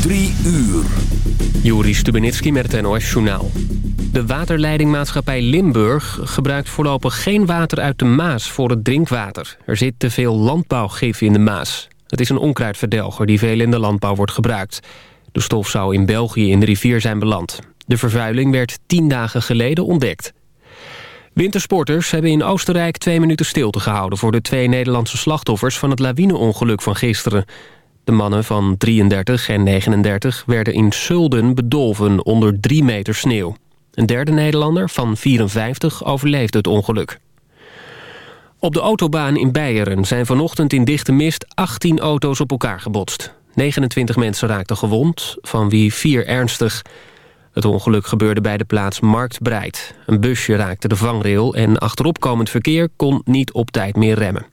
Drie uur. Juri Stubenitski met het NOS-journaal. De waterleidingmaatschappij Limburg gebruikt voorlopig geen water uit de Maas voor het drinkwater. Er zit te veel landbouwgif in de Maas. Het is een onkruidverdelger die veel in de landbouw wordt gebruikt. De stof zou in België in de rivier zijn beland. De vervuiling werd tien dagen geleden ontdekt. Wintersporters hebben in Oostenrijk twee minuten stilte gehouden... voor de twee Nederlandse slachtoffers van het lawineongeluk van gisteren. De mannen van 33 en 39 werden in Sulden bedolven onder drie meter sneeuw. Een derde Nederlander van 54 overleefde het ongeluk. Op de autobaan in Beieren zijn vanochtend in dichte mist 18 auto's op elkaar gebotst. 29 mensen raakten gewond, van wie vier ernstig. Het ongeluk gebeurde bij de plaats Marktbreid. Een busje raakte de vangrail en achteropkomend verkeer kon niet op tijd meer remmen.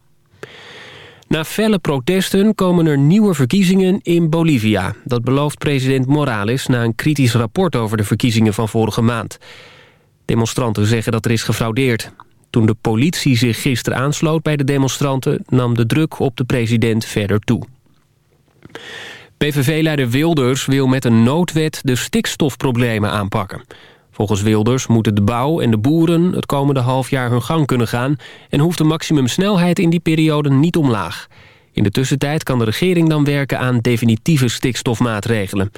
Na felle protesten komen er nieuwe verkiezingen in Bolivia. Dat belooft president Morales na een kritisch rapport over de verkiezingen van vorige maand. Demonstranten zeggen dat er is gefraudeerd. Toen de politie zich gisteren aansloot bij de demonstranten... nam de druk op de president verder toe. PVV-leider Wilders wil met een noodwet de stikstofproblemen aanpakken. Volgens Wilders moeten de bouw en de boeren het komende half jaar hun gang kunnen gaan... en hoeft de maximumsnelheid in die periode niet omlaag. In de tussentijd kan de regering dan werken aan definitieve stikstofmaatregelen.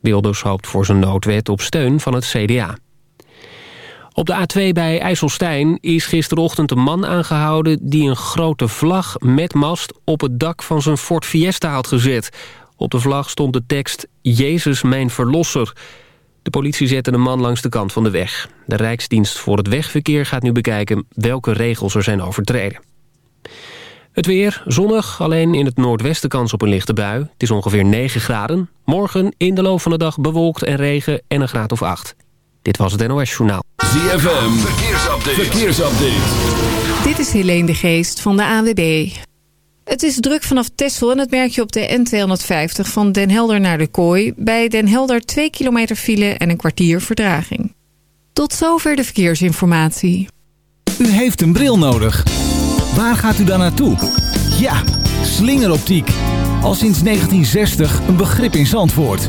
Wilders hoopt voor zijn noodwet op steun van het CDA. Op de A2 bij IJsselstein is gisterochtend een man aangehouden... die een grote vlag met mast op het dak van zijn Ford Fiesta had gezet. Op de vlag stond de tekst Jezus mijn verlosser... De politie zette de man langs de kant van de weg. De Rijksdienst voor het Wegverkeer gaat nu bekijken welke regels er zijn overtreden. Het weer, zonnig, alleen in het noordwesten kans op een lichte bui. Het is ongeveer 9 graden. Morgen in de loop van de dag bewolkt en regen en een graad of 8. Dit was het NOS Journaal. ZFM, verkeersupdate. verkeersupdate. Dit is Helene de Geest van de AWB. Het is druk vanaf Texel en dat merk je op de N250 van Den Helder naar de Kooi. Bij Den Helder 2 kilometer file en een kwartier verdraging. Tot zover de verkeersinformatie. U heeft een bril nodig. Waar gaat u dan naartoe? Ja, slingeroptiek. Al sinds 1960 een begrip in Zandvoort.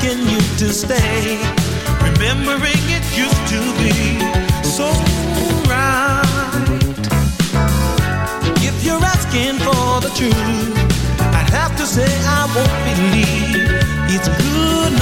asking you to stay. Remembering it used to be so right. If you're asking for the truth, I'd have to say I won't believe it's good.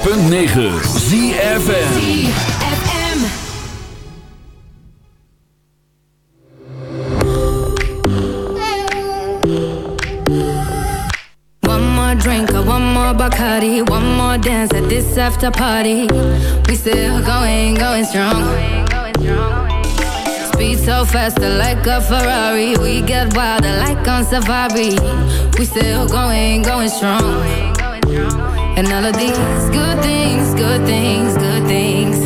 106.9 ZFN Drink one more Bacardi, one more dance at this after party. We still going, going strong. Speed so fast, like a Ferrari. We get wilder, like on safari. We still going, going strong. And all of these good things, good things, good things.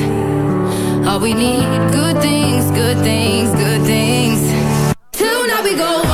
All we need, good things, good things, good things. Till now we go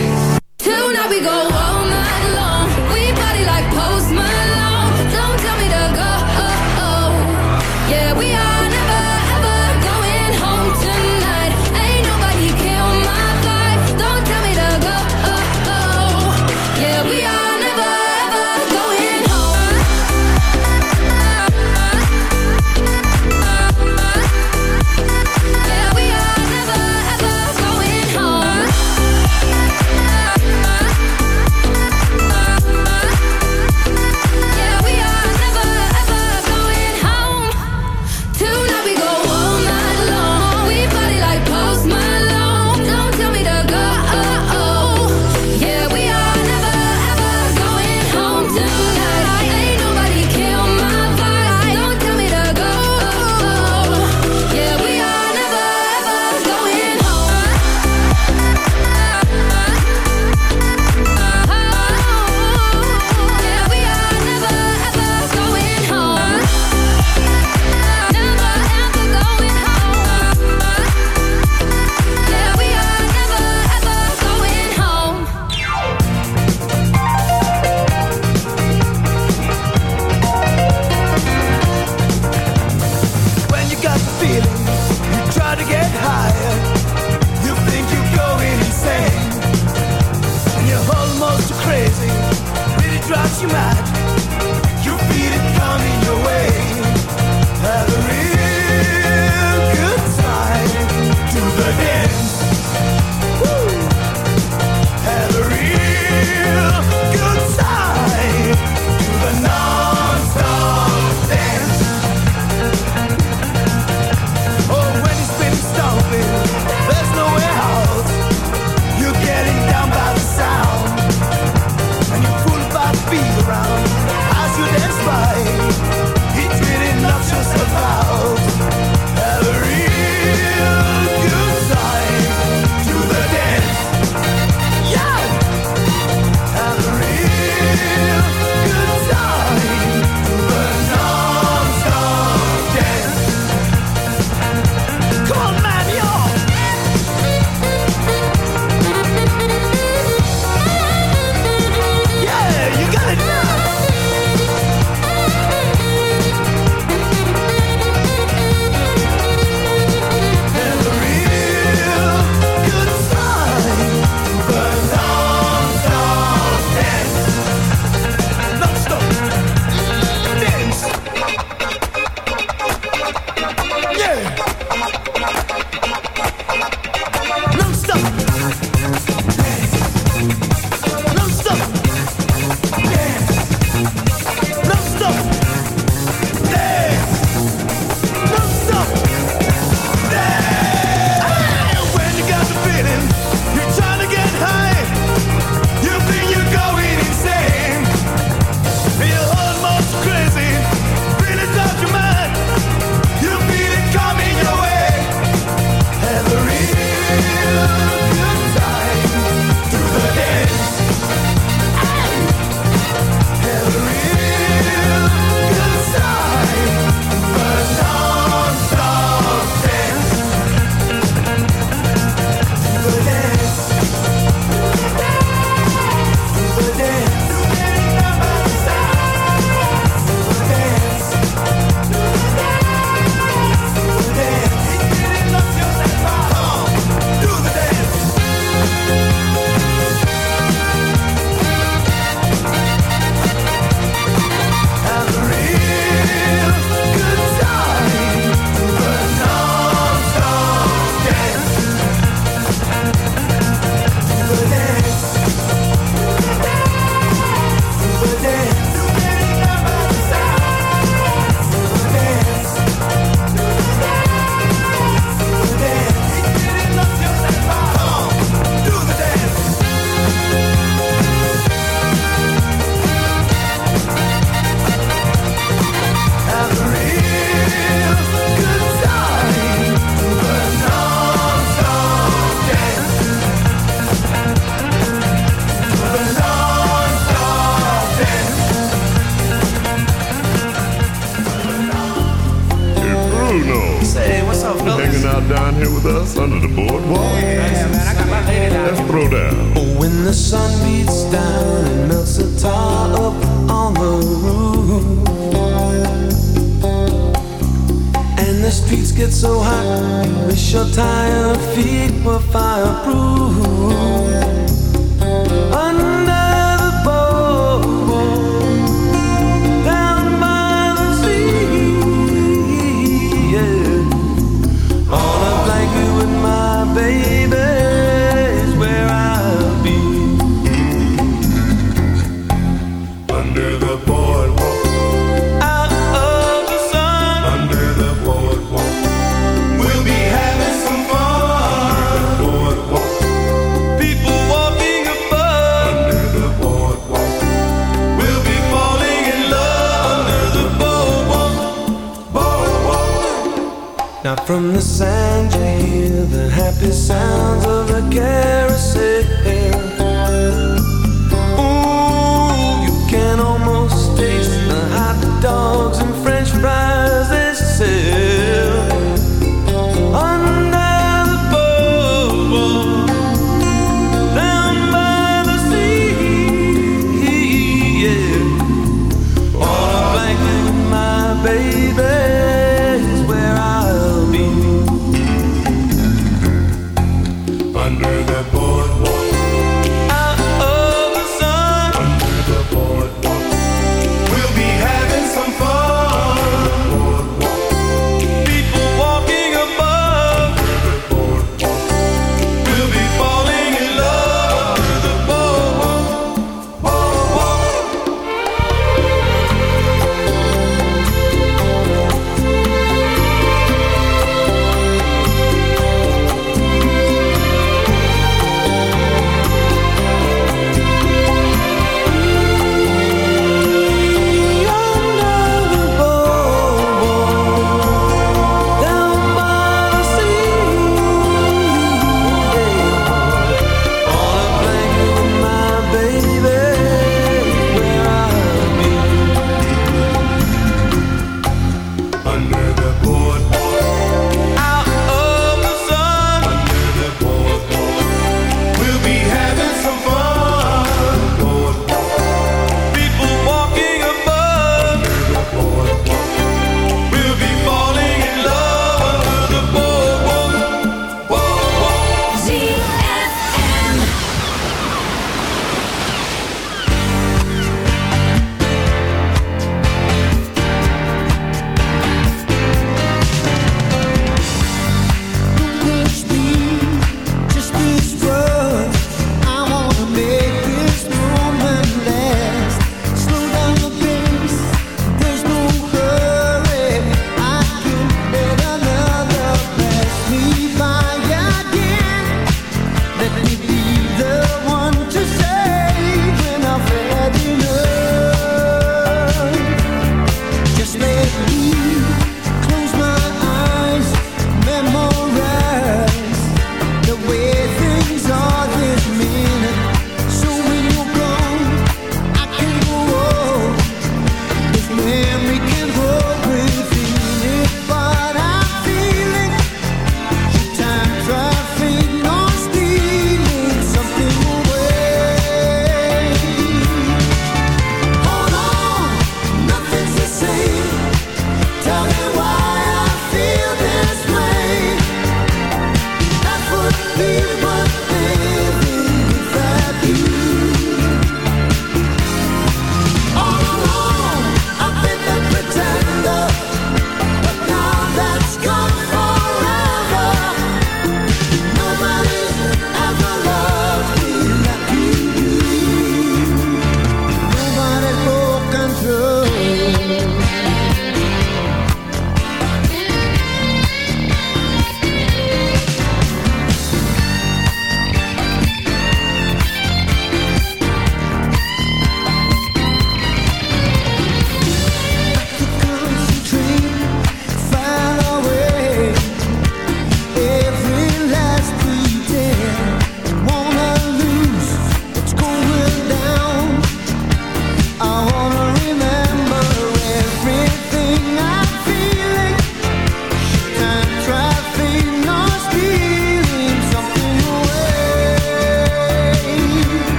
you might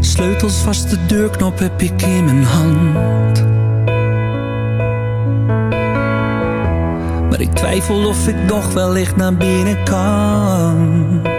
sleutels vast, de deurknop heb ik in mijn hand. Maar ik twijfel of ik nog wellicht naar binnen kan.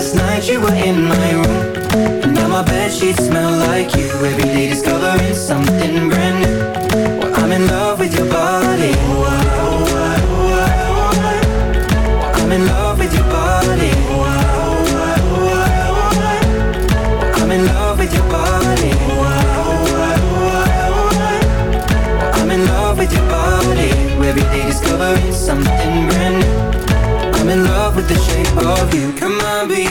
Last night you were in my room. And now my bed sheets smell like you. Every day discovering something brand new. Well, I'm in love with your body. I'm in love with your body. I'm in love with your body. I'm in love with your body. Every day discovering something brand new. I'm in love with the shape of you. Come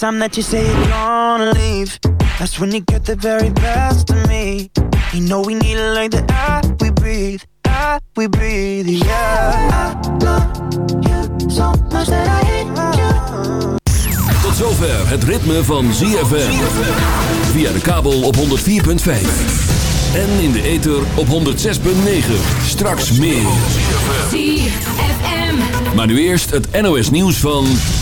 Time that you say you're gonna leave, that's when you get the very best of me. You know we need it like the air we breathe, air we breathe, yeah. I love you so much that I hate you. Tot zover het ritme van ZFM. Via de kabel op 104.5. En in de ether op 106.9. Straks meer. ZFM. Maar nu eerst het NOS nieuws van...